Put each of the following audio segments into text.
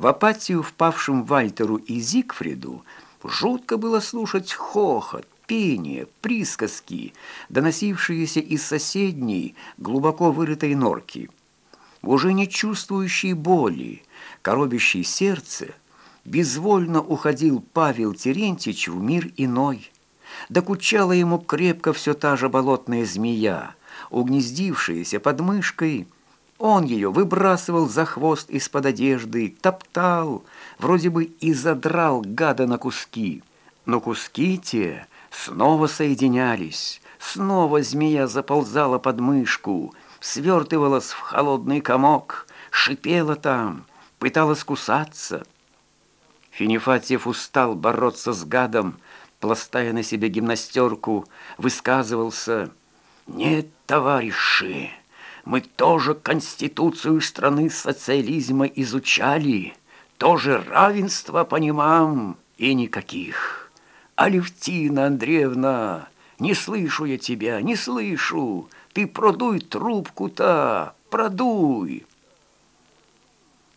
В апатию впавшим Вальтеру и Зигфриду жутко было слушать хохот, пение, присказки, доносившиеся из соседней, глубоко вырытой норки. Уже не чувствующий боли, коробящий сердце, безвольно уходил Павел Терентьевич в мир иной. Докучала ему крепко все та же болотная змея, угнездившаяся под мышкой. Он ее выбрасывал за хвост из-под одежды, топтал, вроде бы и задрал гада на куски. Но куски те снова соединялись, снова змея заползала под мышку, свертывалась в холодный комок, шипела там, пыталась кусаться. Финифатьев устал бороться с гадом, пластая на себе гимнастерку, высказывался «Нет, товарищи, мы тоже конституцию страны социализма изучали, тоже равенство понимаем и никаких. Алевтина Андреевна, не слышу я тебя, не слышу, ты продуй трубку-то, продуй».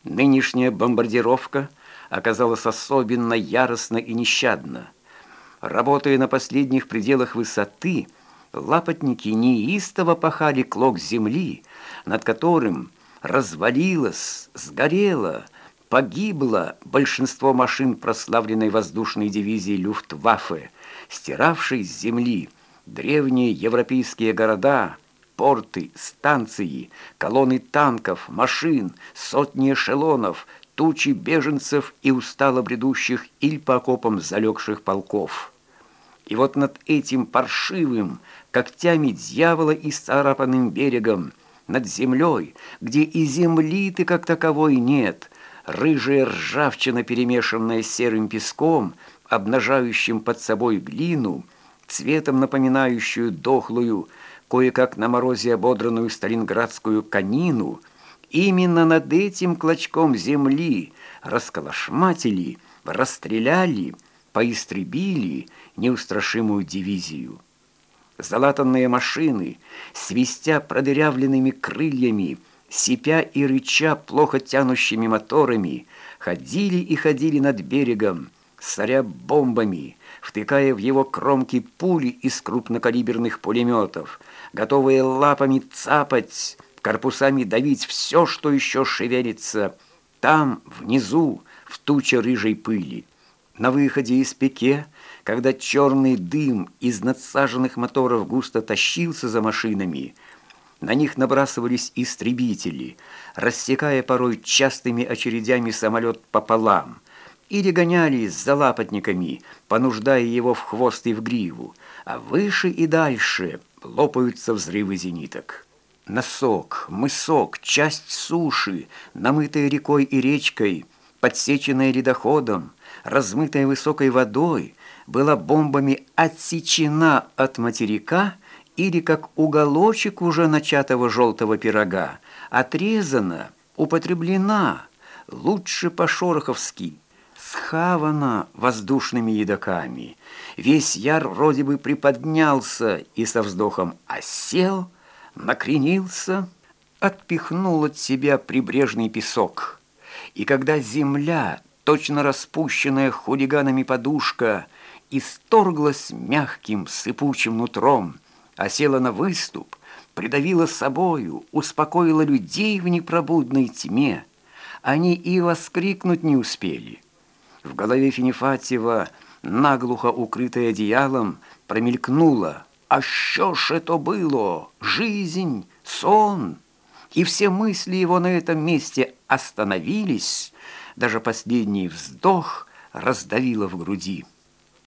Нынешняя бомбардировка оказалась особенно яростна и нещадна. Работая на последних пределах высоты, лапотники неистово пахали клок земли, над которым развалилось, сгорело, погибло большинство машин прославленной воздушной дивизии Люфтваффе, стиравшей с земли древние европейские города, порты, станции, колонны танков, машин, сотни эшелонов, тучи беженцев и устало бредущих иль по окопам залегших полков. И вот над этим паршивым, когтями дьявола и царапанным берегом, над землей, где и земли-то как таковой нет, рыжая ржавчина, перемешанная с серым песком, обнажающим под собой глину, цветом напоминающую дохлую, кое-как на морозе ободранную сталинградскую конину, именно над этим клочком земли расколошматили, расстреляли, поистребили неустрашимую дивизию. Залатанные машины, свистя продырявленными крыльями, сипя и рыча плохо тянущими моторами, ходили и ходили над берегом, соря бомбами, втыкая в его кромки пули из крупнокалиберных пулеметов, готовые лапами цапать, корпусами давить все, что еще шевелится, там, внизу, в туче рыжей пыли. На выходе из пике, когда черный дым из надсаженных моторов густо тащился за машинами, на них набрасывались истребители, рассекая порой частыми очередями самолет пополам, или гонялись за лапотниками, понуждая его в хвост и в гриву, а выше и дальше лопаются взрывы зениток. Носок, мысок, часть суши, намытая рекой и речкой, подсеченная ледоходом, размытая высокой водой, была бомбами отсечена от материка или как уголочек уже начатого желтого пирога, отрезана, употреблена, лучше по-шороховски, схавана воздушными едоками. Весь яр вроде бы приподнялся и со вздохом осел, накренился, отпихнул от себя прибрежный песок. И когда земля точно распущенная хулиганами подушка, исторглась мягким сыпучим нутром, осела на выступ, придавила собою, успокоила людей в непробудной тьме. Они и воскрикнуть не успели. В голове Финифатьева, наглухо укрытая одеялом, промелькнуло «А що ж это было? Жизнь? Сон?» И все мысли его на этом месте остановились, даже последний вздох раздавило в груди.